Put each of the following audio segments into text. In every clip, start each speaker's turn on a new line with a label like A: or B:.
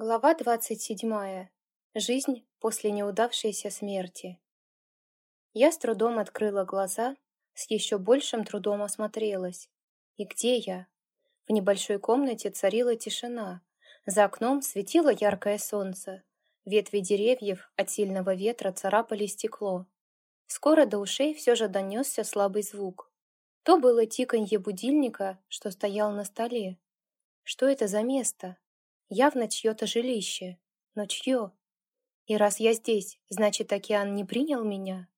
A: Глава двадцать седьмая. Жизнь после неудавшейся смерти. Я с трудом открыла глаза, с еще большим трудом осмотрелась. И где я? В небольшой комнате царила тишина. За окном светило яркое солнце. Ветви деревьев от сильного ветра царапали стекло. Скоро до ушей все же донесся слабый звук. То было тиканье будильника, что стоял на столе. Что это за место? Явно чье-то жилище. Но чье? И раз я здесь, значит, океан не принял меня?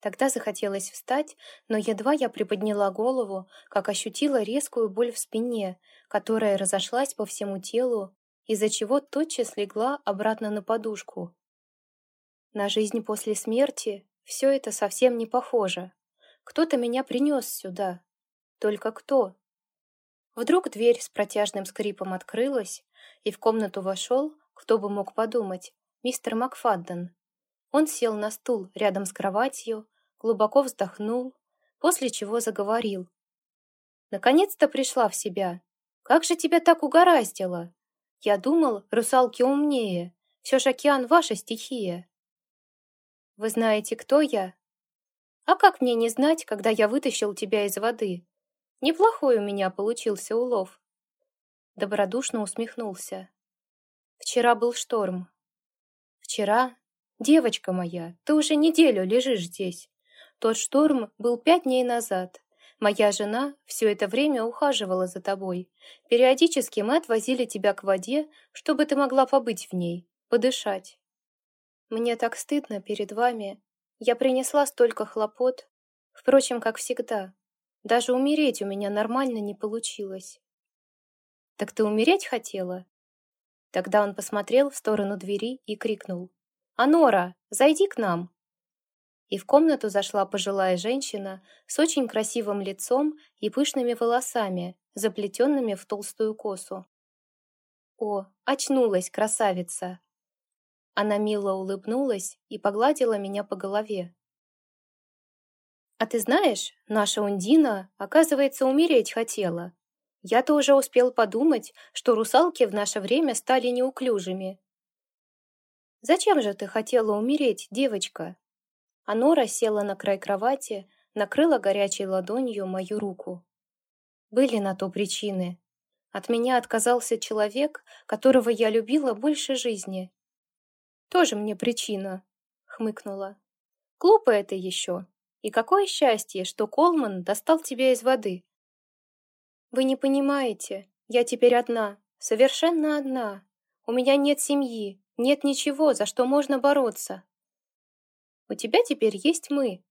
A: Тогда захотелось встать, но едва я приподняла голову, как ощутила резкую боль в спине, которая разошлась по всему телу, из-за чего тотчас легла обратно на подушку. На жизнь после смерти все это совсем не похоже. Кто-то меня принес сюда. Только кто? Вдруг дверь с протяжным скрипом открылась, и в комнату вошел, кто бы мог подумать, мистер Макфадден. Он сел на стул рядом с кроватью, глубоко вздохнул, после чего заговорил. «Наконец-то пришла в себя. Как же тебя так угораздило? Я думал, русалки умнее. Все ж океан ваша стихия». «Вы знаете, кто я?» «А как мне не знать, когда я вытащил тебя из воды? Неплохой у меня получился улов. Добродушно усмехнулся. Вчера был шторм. Вчера? Девочка моя, ты уже неделю лежишь здесь. Тот шторм был пять дней назад. Моя жена все это время ухаживала за тобой. Периодически мы отвозили тебя к воде, чтобы ты могла побыть в ней, подышать. Мне так стыдно перед вами. Я принесла столько хлопот. Впрочем, как всегда. Даже умереть у меня нормально не получилось. Так ты умереть хотела? Тогда он посмотрел в сторону двери и крикнул. «Анора, зайди к нам!» И в комнату зашла пожилая женщина с очень красивым лицом и пышными волосами, заплетенными в толстую косу. «О, очнулась красавица!» Она мило улыбнулась и погладила меня по голове. А ты знаешь, наша Ундина, оказывается, умереть хотела. Я-то уже успел подумать, что русалки в наше время стали неуклюжими. Зачем же ты хотела умереть, девочка? Анора села на край кровати, накрыла горячей ладонью мою руку. Были на то причины. От меня отказался человек, которого я любила больше жизни. Тоже мне причина, хмыкнула. Глупо это еще. И какое счастье, что Колман достал тебя из воды. Вы не понимаете, я теперь одна, совершенно одна. У меня нет семьи, нет ничего, за что можно бороться. У тебя теперь есть мы.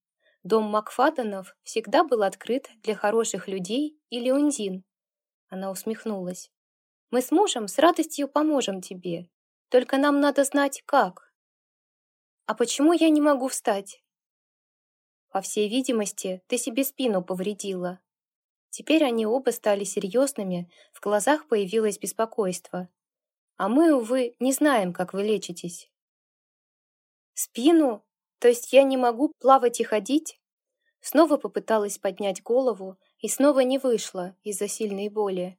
A: Дом Макфаденов всегда был открыт для хороших людей или унзин. Она усмехнулась. Мы с мужем с радостью поможем тебе. Только нам надо знать, как. А почему я не могу встать? По всей видимости, ты себе спину повредила. Теперь они оба стали серьезными, в глазах появилось беспокойство. А мы, увы, не знаем, как вы лечитесь. Спину? То есть я не могу плавать и ходить? Снова попыталась поднять голову и снова не вышло из-за сильной боли.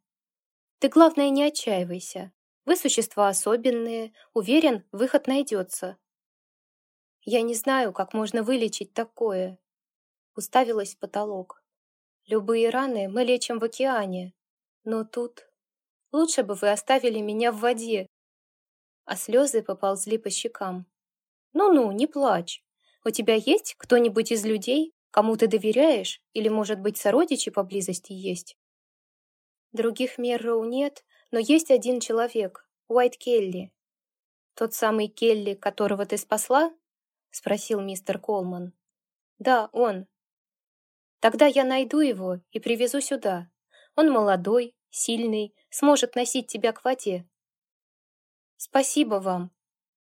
A: Ты, главное, не отчаивайся. Вы существа особенные, уверен, выход найдется. Я не знаю, как можно вылечить такое уставилась в потолок. «Любые раны мы лечим в океане, но тут... Лучше бы вы оставили меня в воде!» А слезы поползли по щекам. «Ну-ну, не плачь. У тебя есть кто-нибудь из людей, кому ты доверяешь, или, может быть, сородичи поблизости есть?» Других Мерроу нет, но есть один человек, Уайт Келли. «Тот самый Келли, которого ты спасла?» — спросил мистер Колман. «Да, он. Тогда я найду его и привезу сюда. Он молодой, сильный, сможет носить тебя к воде. Спасибо вам,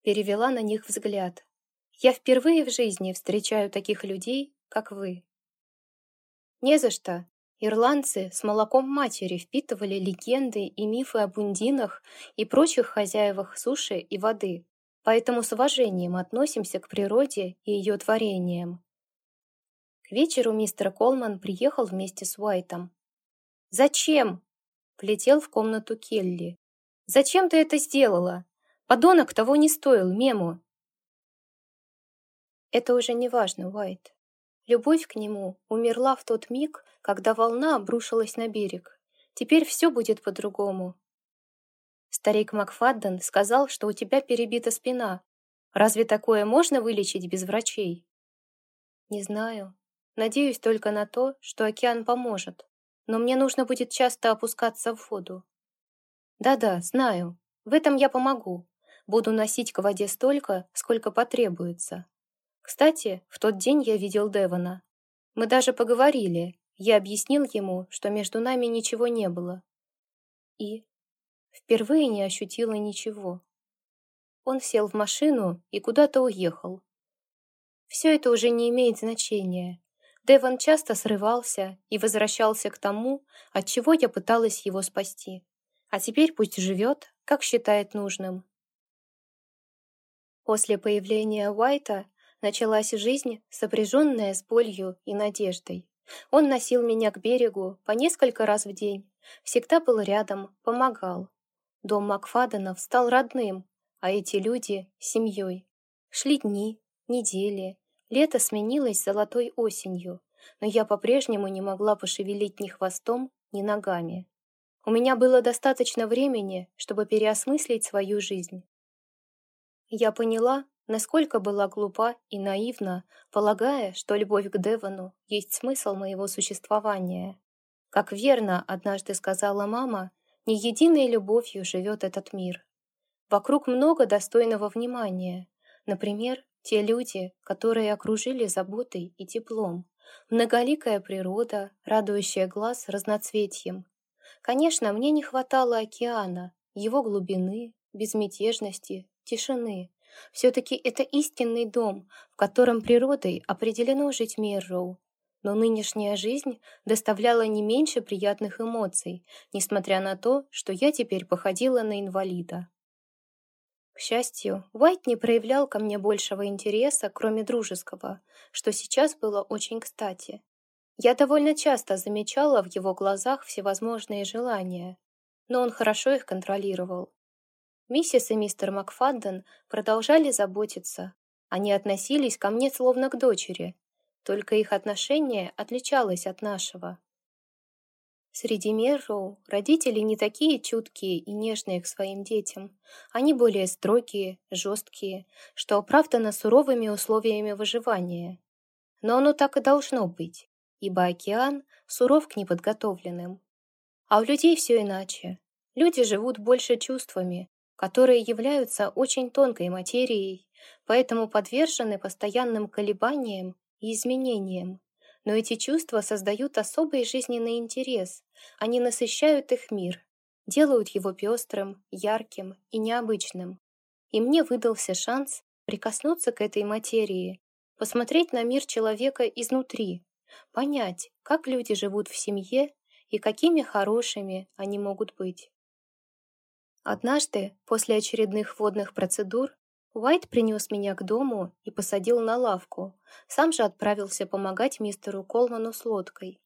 A: перевела на них взгляд. Я впервые в жизни встречаю таких людей, как вы. Не за что. Ирландцы с молоком матери впитывали легенды и мифы о бундинах и прочих хозяевах суши и воды, поэтому с уважением относимся к природе и ее творениям. Вечеру мистер Колман приехал вместе с Уайтом. «Зачем?» — влетел в комнату Келли. Зачем ты это сделала? Подонок того не стоил, Мему. Это уже не важно, Уайт. Любовь к нему умерла в тот миг, когда волна обрушилась на берег. Теперь все будет по-другому. Старик Макфадден сказал, что у тебя перебита спина. Разве такое можно вылечить без врачей? Не знаю. Надеюсь только на то, что океан поможет. Но мне нужно будет часто опускаться в воду. Да-да, знаю. В этом я помогу. Буду носить к воде столько, сколько потребуется. Кстати, в тот день я видел Девона. Мы даже поговорили. Я объяснил ему, что между нами ничего не было. И впервые не ощутила ничего. Он сел в машину и куда-то уехал. Все это уже не имеет значения. Девон часто срывался и возвращался к тому, от чего я пыталась его спасти. А теперь пусть живет, как считает нужным. После появления Уайта началась жизнь, сопряженная с болью и надеждой. Он носил меня к берегу по несколько раз в день, всегда был рядом, помогал. Дом Макфаденов стал родным, а эти люди — семьей. Шли дни, недели, лето сменилось золотой осенью, но я по-прежнему не могла пошевелить ни хвостом, ни ногами. У меня было достаточно времени, чтобы переосмыслить свою жизнь. Я поняла, насколько была глупа и наивна, полагая, что любовь к Девону есть смысл моего существования. Как верно однажды сказала мама, не единой любовью живет этот мир. Вокруг много достойного внимания. Например, те люди, которые окружили заботой и теплом. Многоликая природа, радующая глаз разноцветьем. Конечно, мне не хватало океана, его глубины, безмятежности, тишины. Все-таки это истинный дом, в котором природой определено жить Мирроу. Но нынешняя жизнь доставляла не меньше приятных эмоций, несмотря на то, что я теперь походила на инвалида. К счастью, Уайт не проявлял ко мне большего интереса, кроме дружеского, что сейчас было очень кстати. Я довольно часто замечала в его глазах всевозможные желания, но он хорошо их контролировал. Миссис и мистер Макфадден продолжали заботиться. Они относились ко мне словно к дочери, только их отношение отличалось от нашего. Среди Мерроу родители не такие чуткие и нежные к своим детям. Они более строгие, жесткие, что оправдано суровыми условиями выживания. Но оно так и должно быть, ибо океан суров к неподготовленным. А у людей все иначе. Люди живут больше чувствами, которые являются очень тонкой материей, поэтому подвержены постоянным колебаниям и изменениям. Но эти чувства создают особый жизненный интерес, они насыщают их мир, делают его пестрым, ярким и необычным. И мне выдался шанс прикоснуться к этой материи, посмотреть на мир человека изнутри, понять, как люди живут в семье и какими хорошими они могут быть. Однажды, после очередных водных процедур, Уайт принес меня к дому и посадил на лавку, сам же отправился помогать мистеру Колману с лодкой.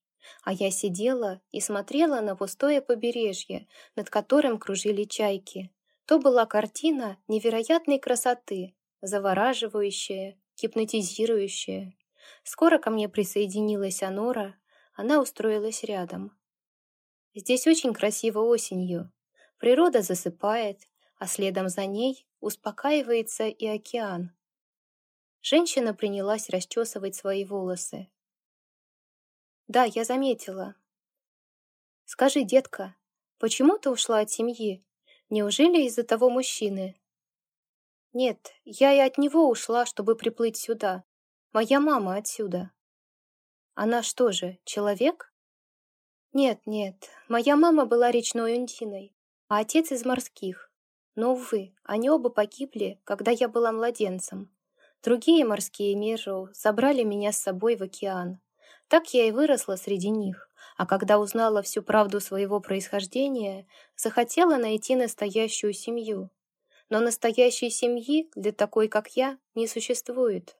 A: А я сидела и смотрела на пустое побережье, над которым кружили чайки. То была картина невероятной красоты, завораживающая, гипнотизирующая. Скоро ко мне присоединилась Анора, она устроилась рядом. Здесь очень красиво осенью, Природа засыпает, а следом за ней успокаивается и океан. Женщина принялась расчесывать свои волосы. «Да, я заметила. Скажи, детка, почему ты ушла от семьи? Неужели из-за того мужчины?» «Нет, я и от него ушла, чтобы приплыть сюда. Моя мама отсюда». «Она что же, человек?» «Нет, нет, моя мама была речной ундиной а отец из морских. Но, увы, они оба погибли, когда я была младенцем. Другие морские Мирроу забрали меня с собой в океан. Так я и выросла среди них, а когда узнала всю правду своего происхождения, захотела найти настоящую семью. Но настоящей семьи для такой, как я, не существует.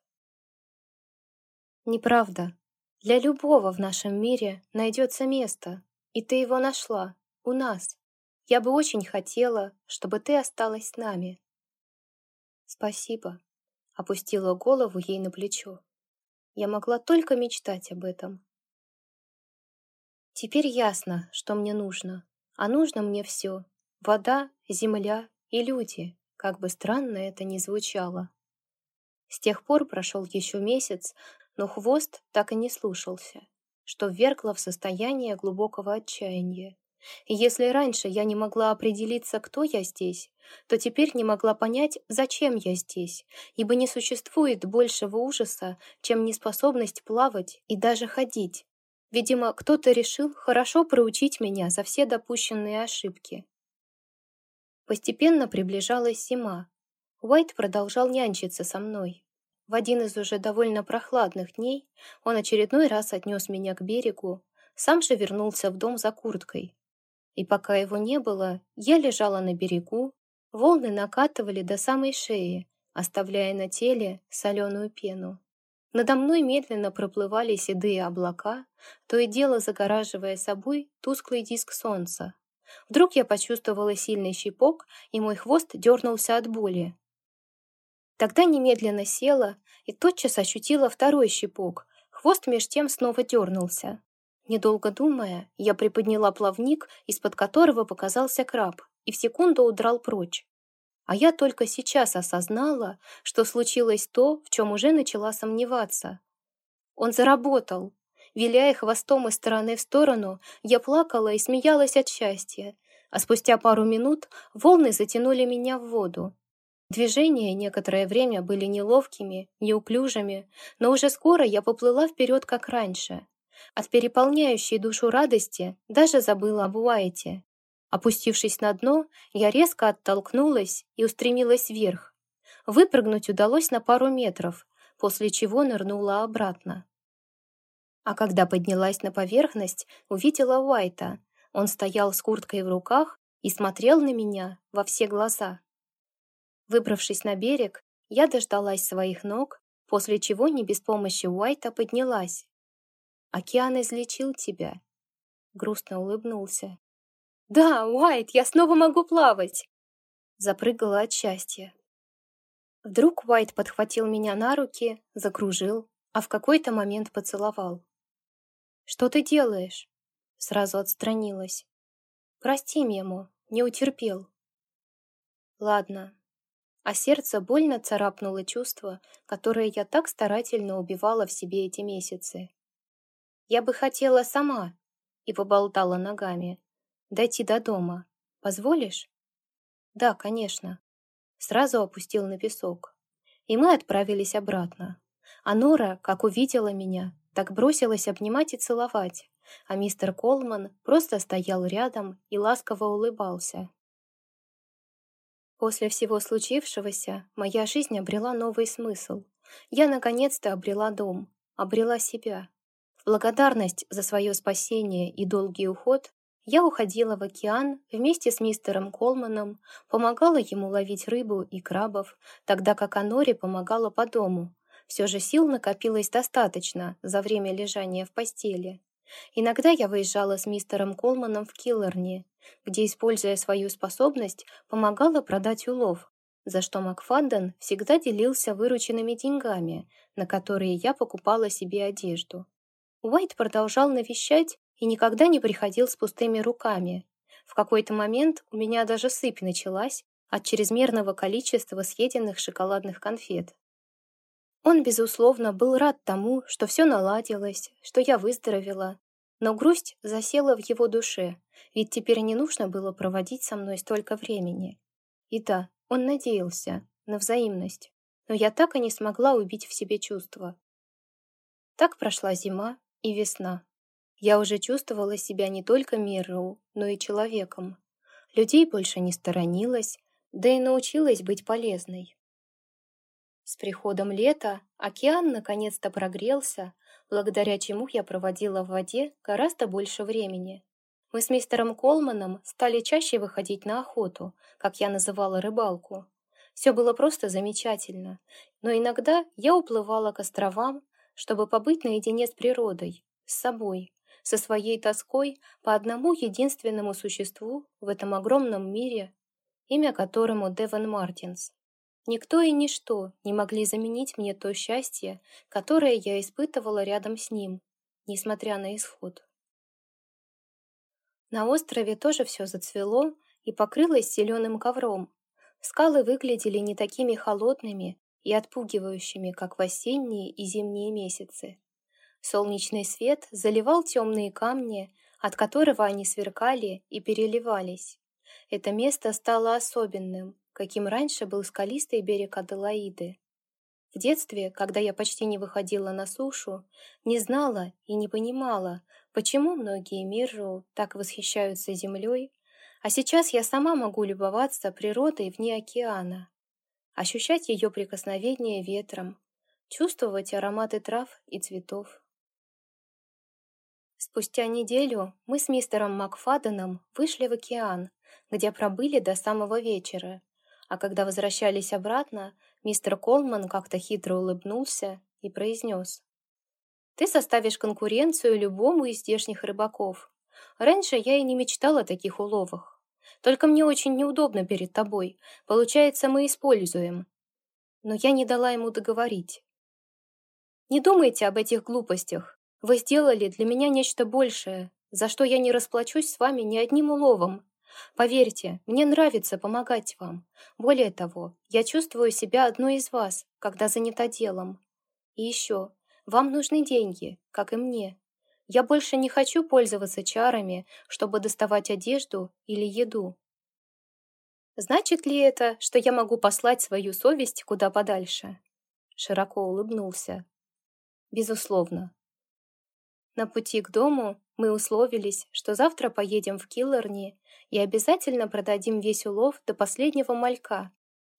A: Неправда. Для любого в нашем мире найдется место, и ты его нашла, у нас. Я бы очень хотела, чтобы ты осталась с нами». «Спасибо», — опустила голову ей на плечо. Я могла только мечтать об этом. Теперь ясно, что мне нужно. А нужно мне все. Вода, земля и люди, как бы странно это ни звучало. С тех пор прошел еще месяц, но хвост так и не слушался, что ввергло в состояние глубокого отчаяния. Если раньше я не могла определиться, кто я здесь, то теперь не могла понять, зачем я здесь, ибо не существует большего ужаса, чем неспособность плавать и даже ходить. Видимо, кто-то решил хорошо проучить меня за все допущенные ошибки. Постепенно приближалась зима. Уайт продолжал нянчиться со мной. В один из уже довольно прохладных дней он очередной раз отнес меня к берегу, сам же вернулся в дом за курткой, и пока его не было, я лежала на берегу, волны накатывали до самой шеи, оставляя на теле соленую пену. Надо мной медленно проплывали седые облака, то и дело загораживая собой тусклый диск солнца. Вдруг я почувствовала сильный щипок, и мой хвост дернулся от боли. Тогда немедленно села и тотчас ощутила второй щипок. Хвост меж тем снова дернулся. Недолго думая, я приподняла плавник, из-под которого показался краб, и в секунду удрал прочь. А я только сейчас осознала, что случилось то, в чем уже начала сомневаться. Он заработал. Виляя хвостом из стороны в сторону, я плакала и смеялась от счастья, а спустя пару минут волны затянули меня в воду. Движения некоторое время были неловкими, неуклюжими, но уже скоро я поплыла вперед, как раньше. От переполняющей душу радости даже забыла об Уайте. Опустившись на дно, я резко оттолкнулась и устремилась вверх. Выпрыгнуть удалось на пару метров, после чего нырнула обратно. А когда поднялась на поверхность, увидела Уайта. Он стоял с курткой в руках и смотрел на меня во все глаза. Выбравшись на берег, я дождалась своих ног, после чего не без помощи Уайта поднялась Океан излечил тебя. Грустно улыбнулся. Да, Уайт, я снова могу плавать. Запрыгала от счастья. Вдруг Уайт подхватил меня на руки, закружил, а в какой-то момент поцеловал. «Что ты делаешь?» Сразу отстранилась. «Прости, Мему, не утерпел». «Ладно». А сердце больно царапнуло чувство, которое я так старательно убивала в себе эти месяцы. Я бы хотела сама, и поболтала ногами, дойти до дома. Позволишь? Да, конечно. Сразу опустил на песок. И мы отправились обратно. А Нора, как увидела меня, так бросилась обнимать и целовать, а мистер Колман просто стоял рядом и ласково улыбался. После всего случившегося моя жизнь обрела новый смысл. Я наконец-то обрела дом, обрела себя благодарность за свое спасение и долгий уход, я уходила в океан вместе с мистером Колманом, помогала ему ловить рыбу и крабов, тогда как Анори помогала по дому. Все же сил накопилось достаточно за время лежания в постели. Иногда я выезжала с мистером Колманом в Киллерни, где, используя свою способность, помогала продать улов, за что Макфадден всегда делился вырученными деньгами, на которые я покупала себе одежду. Уайт продолжал навещать и никогда не приходил с пустыми руками. В какой-то момент у меня даже сыпь началась от чрезмерного количества съеденных шоколадных конфет. Он, безусловно, был рад тому, что все наладилось, что я выздоровела, но грусть засела в его душе, ведь теперь не нужно было проводить со мной столько времени. И да, он надеялся на взаимность, но я так и не смогла убить в себе чувства. Так прошла зима, и весна. Я уже чувствовала себя не только Мирроу, но и человеком. Людей больше не сторонилась, да и научилась быть полезной. С приходом лета океан наконец-то прогрелся, благодаря чему я проводила в воде гораздо больше времени. Мы с мистером Колманом стали чаще выходить на охоту, как я называла рыбалку. Все было просто замечательно, но иногда я уплывала к островам, чтобы побыть наедине с природой, с собой, со своей тоской по одному единственному существу в этом огромном мире, имя которому Деван Мартинс. Никто и ничто не могли заменить мне то счастье, которое я испытывала рядом с ним, несмотря на исход. На острове тоже все зацвело и покрылось зеленым ковром. Скалы выглядели не такими холодными и отпугивающими, как в осенние и зимние месяцы. Солнечный свет заливал темные камни, от которого они сверкали и переливались. Это место стало особенным, каким раньше был скалистый берег Аделаиды. В детстве, когда я почти не выходила на сушу, не знала и не понимала, почему многие миру так восхищаются землей, а сейчас я сама могу любоваться природой вне океана, ощущать ее прикосновение ветром, чувствовать ароматы трав и цветов. Спустя неделю мы с мистером Макфаденом вышли в океан, где пробыли до самого вечера, а когда возвращались обратно, мистер Колман как-то хитро улыбнулся и произнес. «Ты составишь конкуренцию любому из здешних рыбаков. Раньше я и не мечтала о таких уловах. Только мне очень неудобно перед тобой. Получается, мы используем». Но я не дала ему договорить. «Не думайте об этих глупостях. Вы сделали для меня нечто большее, за что я не расплачусь с вами ни одним уловом. Поверьте, мне нравится помогать вам. Более того, я чувствую себя одной из вас, когда занята делом. И еще, вам нужны деньги, как и мне. Я больше не хочу пользоваться чарами, чтобы доставать одежду или еду. Значит ли это, что я могу послать свою совесть куда подальше? Широко улыбнулся. Безусловно, на пути к дому мы условились, что завтра поедем в Киллерни и обязательно продадим весь улов до последнего малька.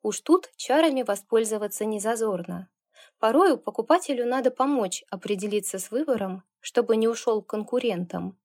A: Уж тут чарами воспользоваться не зазорно. Порою покупателю надо помочь определиться с выбором, чтобы не ушел к конкурентам.